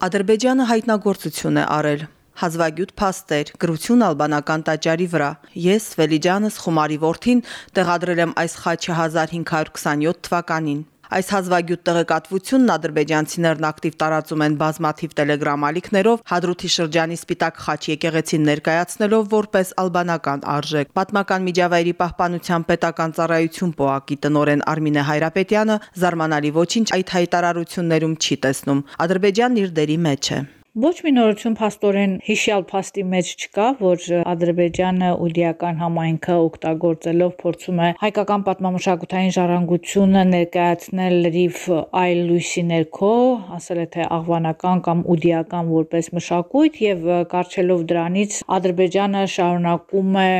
Ադրբեջանը հայտնագործություն է արել հազվագյուտ փաստեր, գրություն ալբանական տաճարի վրա։ Ես Վելիջանս խոմարի ворթին տեղադրել եմ այս խաչը 1527 թվականին։ Այս հազվագյուտ տեղեկատվությունն ադրբեջանցիներն ակտիվ տարածում են բազմաթիվ տելեգրամ ալիքներով Հադրութի շրջանի Սպիտակ խաչ եկեղեցին ներկայացնելով որպես ալբանական արժեք։ Պատմական միջավայրի պահպանության պետական ծառայություն ՊՕԱԿ-ի տնօրեն Արմինե Հայրապետյանը զարմանալի ոչինչ այդ հայտարարություններում չի տեսնում։ Ադրբեջանն իր դերի մեջ է։ Ոչ մի նորություն փաստորեն հիշյալ փաստի մեջ չկա, որ Ադրբեջանը ուդիական համայնքը օգտագործելով փորձում է հայկական պատմամշակութային ժառանգությունը ներկայացնել լրիվ այլ լույսի ներքո, ասել է թե աղվանական կամ ուդիական որպես մշակույթ եւ կարճելով դրանից Ադրբեջանը շարունակում է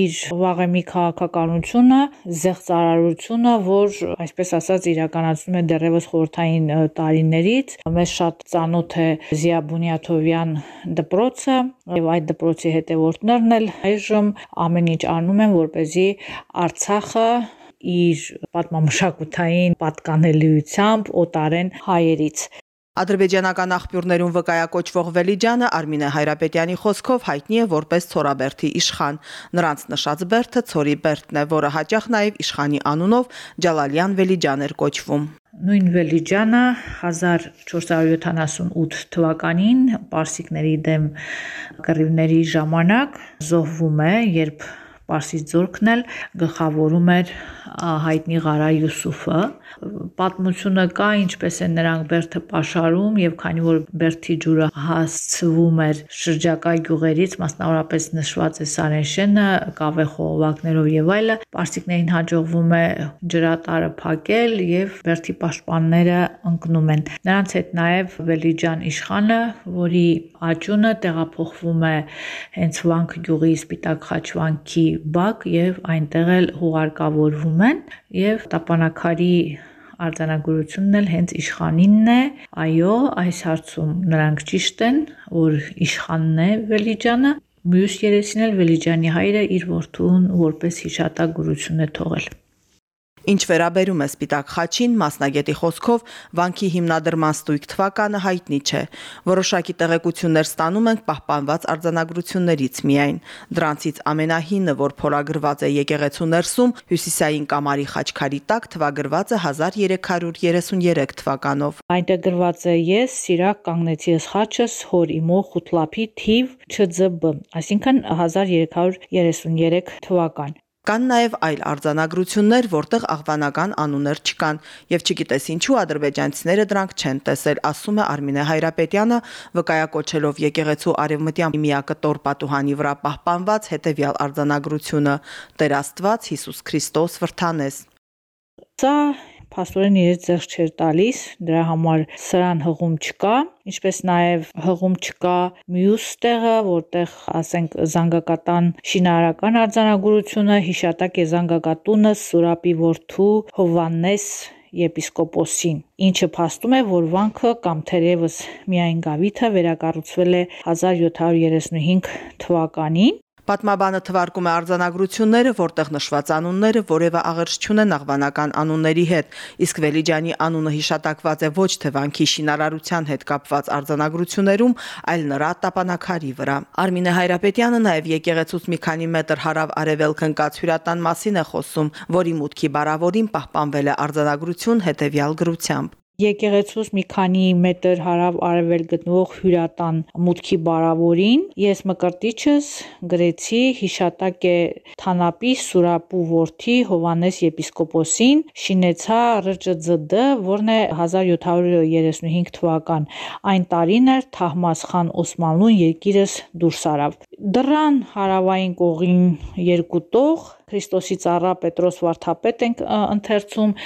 իր վաղեմի քաղաքականությունը, զեղծարարությունը, որ այսպես ասած իրականացնում է դեռևս խորթային տարիներից։ Մեզ շատ ծանոթ է Զիա Բունյաթովյան դպրոցը եւ այդ դպրոցի հետևորդներն էլ այժմ ամեն ինչ անում են որպեսզի Արցախը իր պատմամշակութային պատկանելիությամբ օտարեն հայերից Ադրբեջանական աղբյուրներում վկայակոչվող Վելիջանը Արմինե Հայրապետյանի խոսքով հայտնի է որպես Ցորաբերդի իշխան։ Նրանց նշած Բերդը Ցորի Բերդն է, որը հաճախ նաև իշխանի անունով Ջալալյան Վելիջան էր կոչվում։ Նույն Վելիջանը 1478 թվականին պարսիկների դեմ կռիվների ժամանակ զոհվում է, երբ Պարսից ձորքն էլ գլխավորում էր հայտնի Ղարա Յուսուֆը։ Պատմությունը կա, ինչպես է նրանք Բերթը պաշարում եւ քանի որ Բերթի ջուրը հասցվում էր շրջակա գյուղերից, մասնավորապես նշված է Սարենշենը, կավե խողովակներով եւ այլը, Պարսիկներին հաջողվում է ջրատարը փակել եւ Բերթի պաշտպանները ընկնում են։ Նրանց հետ նաեւ Վելիջան իշխանը, որի աճյունը տեղափոխվում է հենց Վանք գյուղի Սպիտակ խաչվանքի բակ եւ այնտեղ էլ հուղարկավորվում են եւ տապանակարի արձանագրությունն էլ հենց իշխանինն է այո այս հարցում նրանք ճիշտ են որ իշխանն է Վելիջանը մյուս երեսին էլ Վելիջանի հայրը իր որդուն որպես հիշատակ գրություն է թողել Ինչ վերաբերում է Սպիտակ խաչին, մասնագետի խոսքով վանքի հիմնադրման ստույգ թվականը հայտնի չէ։ Որոշակի տեղեկություններ ստանում ենք պահպանված արձանագրություններից միայն։ Դրանցից ամենահինը, որ փորագրված է եկեղեցու ներսում, հյուսիսային կամարի խաչքարի տակ թվագրված է 1333 թվականով։ Այնտեղ գրված է ես Սիրակ կանգնեցի ես խաչս հոր իմո խութլափի թիվ ՉԶԲ, այսինքն 1333 թվական։ Կան նաև այլ արձանագրություններ, որտեղ աղվանական անուններ չկան, եւ չգիտես ինչու ադրբեջանցիները դրանք չեն տեսել, ասում է Արմինե Հայրապետյանը, վկայակոչելով եկեղեցու արևմտյան միակտոր պատուհանի վրա պահպանված հետեւյալ արձանագրությունը՝ Տեր Աստված Հիսուս Քրիստոս վրթանես։ Սա փաստորեն իրենց ձեռ չէր տալիս, դրա համար սրան հղում չկա, ինչպես նաև հղում չկա մյուս տեղը, որտեղ ասենք զանգակատան շինարարական արձանագրությունը հիշատակ է զանգակատունը Սուրապի որդու Հովանես եպիսկոպոսին, ինչը փաստում է, որ վանքը կամ թերևս միայն գավիթը վերակառուցվել է 1735 թվականին Պատմաբանը թվարկում է արձանագրությունները, որտեղ նշված անունները որևէ աղերս չունեն աղվանական անունների հետ, իսկ Վելիջանի անունը հիշատակված է ոչ թե վանքի շինարարության հետ կապված արձանագրություններում, այլ նրա տապանակարի վրա։ Արմինե Հայրապետյանը նաև եկեղեցուց մի քանի մետր հարավ արևելք ընկած հյուրատան մասին է խոսում, որի մուտքի բարավորին պահպանվել է արձանագրություն հետևյալ գրությամբ եկեղեցուց մի քանի մետր հարավ արևել գտնվող հյուրատան մուտքի բարավորին ես մկրտիչս գրեցի հիշատակ է Թանապի Սուրապու որդի Հովանես եպիսկոպոսին շինեցա ՌՃԶԴ, որն է 1735 թվական։ Այն տարին էր Թահմասխան Օսմանլուն երկիրս դուրս արավ։ Դռան հարավային կողին երկու տող Քրիստոսի ծառա Պետրոս Վարդապետ ենք ընթերցում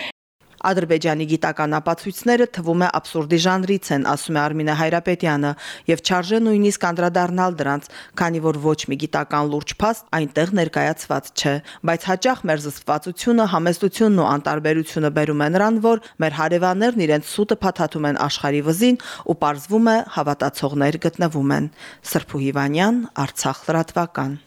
Ադրբեջանի գիտական ապացույցները թվում է абսուրդի ժանրից են, ասում է Արմինե Հայրապետյանը, եւ չարժե նույնիսկ անդրադառնալ դրանց, քանի որ ոչ մի գիտական լուրջ փաստ այնտեղ ներկայացված չէ, բայց հաճախ մեր զսպվածությունը, համեստությունն ու անտարբերությունը բերում է նրան, որ մեր հարևաններն իրենց սուտը փաթաթում են աշխարի վզին ու ողրվում է հավատացողներ գտնվում են։ Սրփու Հիվանյան, Արցախ լրատվական։